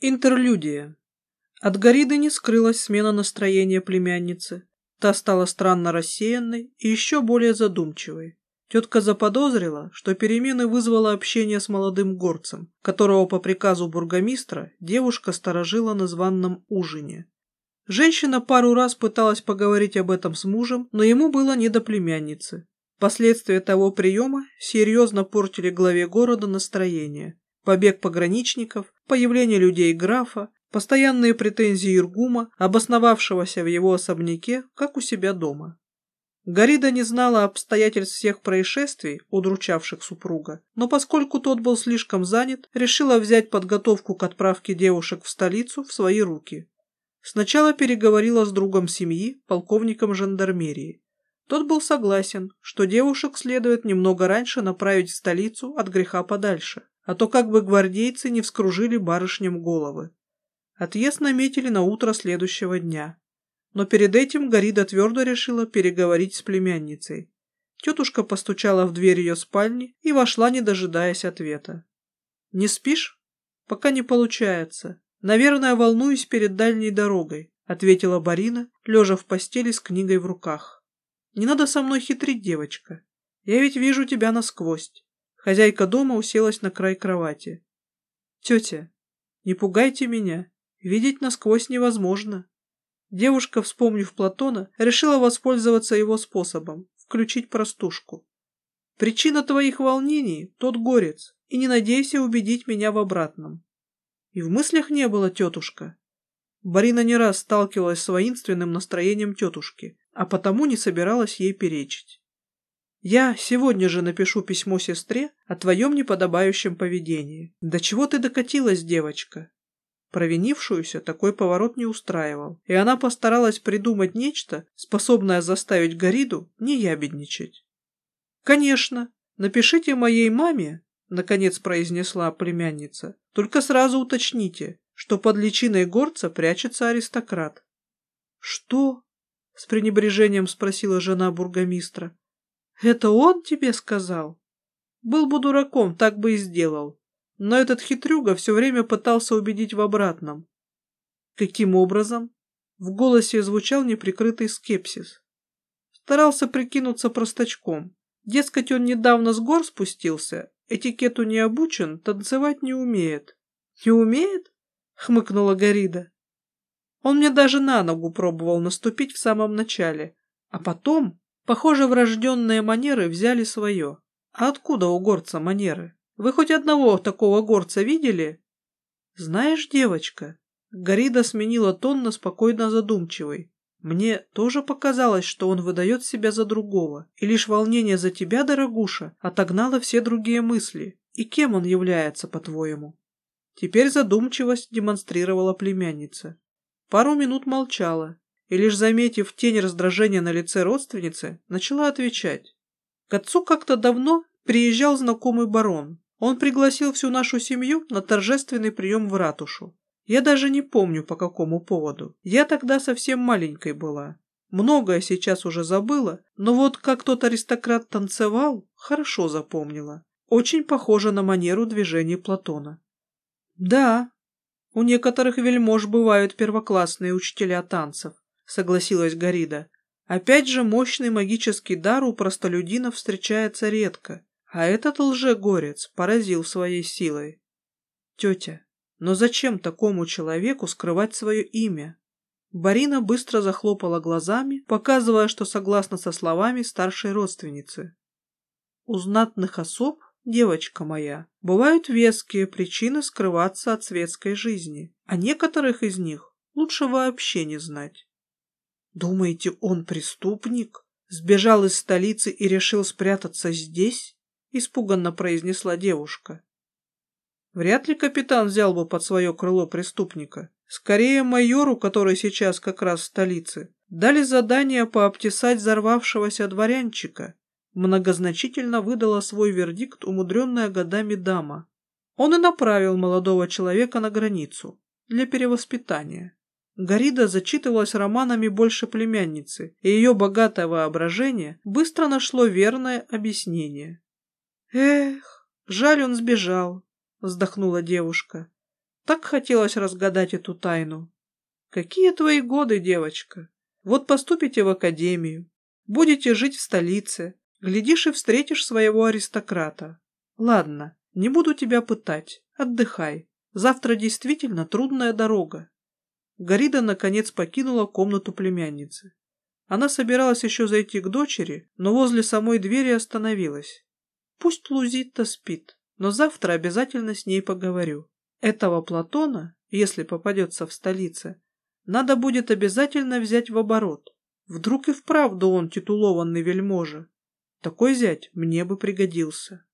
Интерлюдия. От Гориды не скрылась смена настроения племянницы. Та стала странно рассеянной и еще более задумчивой. Тетка заподозрила, что перемены вызвало общение с молодым горцем, которого по приказу бургомистра девушка сторожила на званном ужине. Женщина пару раз пыталась поговорить об этом с мужем, но ему было не до племянницы. Последствия того приема серьезно портили главе города настроение побег пограничников, появление людей графа, постоянные претензии Иргума, обосновавшегося в его особняке, как у себя дома. Горида не знала обстоятельств всех происшествий, удручавших супруга, но поскольку тот был слишком занят, решила взять подготовку к отправке девушек в столицу в свои руки. Сначала переговорила с другом семьи, полковником жандармерии. Тот был согласен, что девушек следует немного раньше направить в столицу от греха подальше а то как бы гвардейцы не вскружили барышням головы. Отъезд наметили на утро следующего дня. Но перед этим Горида твердо решила переговорить с племянницей. Тетушка постучала в дверь ее спальни и вошла, не дожидаясь ответа. «Не спишь?» «Пока не получается. Наверное, волнуюсь перед дальней дорогой», — ответила Барина, лежа в постели с книгой в руках. «Не надо со мной хитрить, девочка. Я ведь вижу тебя насквозь. Хозяйка дома уселась на край кровати. «Тетя, не пугайте меня. Видеть насквозь невозможно». Девушка, вспомнив Платона, решила воспользоваться его способом – включить простушку. «Причина твоих волнений – тот горец, и не надейся убедить меня в обратном». И в мыслях не было тетушка. Барина не раз сталкивалась с воинственным настроением тетушки, а потому не собиралась ей перечить. Я сегодня же напишу письмо сестре о твоем неподобающем поведении. До чего ты докатилась, девочка?» Провинившуюся такой поворот не устраивал, и она постаралась придумать нечто, способное заставить Гориду не ябедничать. «Конечно, напишите моей маме», — наконец произнесла племянница, «только сразу уточните, что под личиной горца прячется аристократ». «Что?» — с пренебрежением спросила жена бургомистра. «Это он тебе сказал?» «Был бы дураком, так бы и сделал. Но этот хитрюга все время пытался убедить в обратном». «Каким образом?» В голосе звучал неприкрытый скепсис. Старался прикинуться простачком. Дескать, он недавно с гор спустился, этикету не обучен, танцевать не умеет. «Не умеет?» — хмыкнула Горида. Он мне даже на ногу пробовал наступить в самом начале, а потом Похоже, врожденные манеры взяли свое. А откуда у горца манеры? Вы хоть одного такого горца видели? Знаешь, девочка, Горида сменила тон на спокойно задумчивый. Мне тоже показалось, что он выдает себя за другого, и лишь волнение за тебя, дорогуша, отогнало все другие мысли. И кем он является, по-твоему? Теперь задумчивость демонстрировала племянница. Пару минут молчала, и лишь заметив тень раздражения на лице родственницы, начала отвечать. К отцу как-то давно приезжал знакомый барон. Он пригласил всю нашу семью на торжественный прием в ратушу. Я даже не помню, по какому поводу. Я тогда совсем маленькой была. Многое сейчас уже забыла, но вот как тот аристократ танцевал, хорошо запомнила. Очень похоже на манеру движений Платона. Да, у некоторых вельмож бывают первоклассные учителя танцев согласилась Горида. Опять же, мощный магический дар у простолюдинов встречается редко, а этот лжегорец поразил своей силой. Тетя, но зачем такому человеку скрывать свое имя? Барина быстро захлопала глазами, показывая, что согласна со словами старшей родственницы. У знатных особ, девочка моя, бывают веские причины скрываться от светской жизни, а некоторых из них лучше вообще не знать. Думаете, он преступник? Сбежал из столицы и решил спрятаться здесь? Испуганно произнесла девушка. Вряд ли капитан взял бы под свое крыло преступника. Скорее майору, который сейчас как раз в столице, дали задание пообтесать взорвавшегося дворянчика. Многозначительно выдала свой вердикт умудренная годами дама. Он и направил молодого человека на границу для перевоспитания. Горида зачитывалась романами больше племянницы, и ее богатое воображение быстро нашло верное объяснение. «Эх, жаль, он сбежал», — вздохнула девушка. Так хотелось разгадать эту тайну. Какие твои годы, девочка? Вот поступите в академию, будете жить в столице, глядишь и встретишь своего аристократа. Ладно, не буду тебя пытать, отдыхай. Завтра действительно трудная дорога. Горида, наконец, покинула комнату племянницы. Она собиралась еще зайти к дочери, но возле самой двери остановилась. Пусть Лузитта спит, но завтра обязательно с ней поговорю. Этого Платона, если попадется в столице, надо будет обязательно взять в оборот. Вдруг и вправду он титулованный вельможа. Такой зять мне бы пригодился.